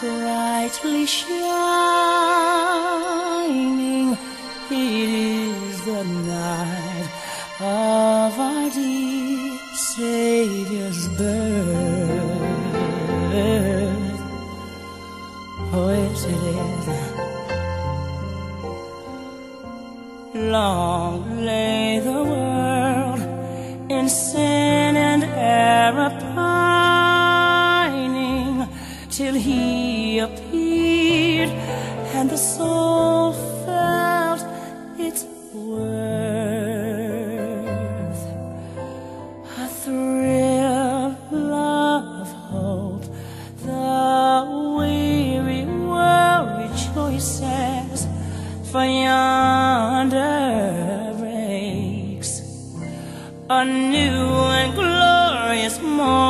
brightly shining. It is the night of our dear Savior's birth. Oh, yes, it is. Long lay the world in sin appeared and the soul felt its worth. A thrill of hope, the weary world rejoices, for yonder breaks a new and glorious morn.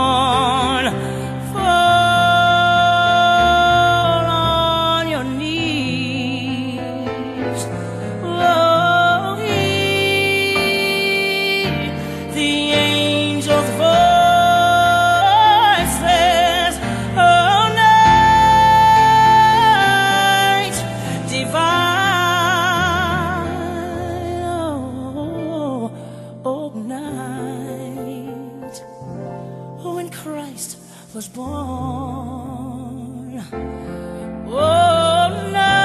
Was born. Oh, night.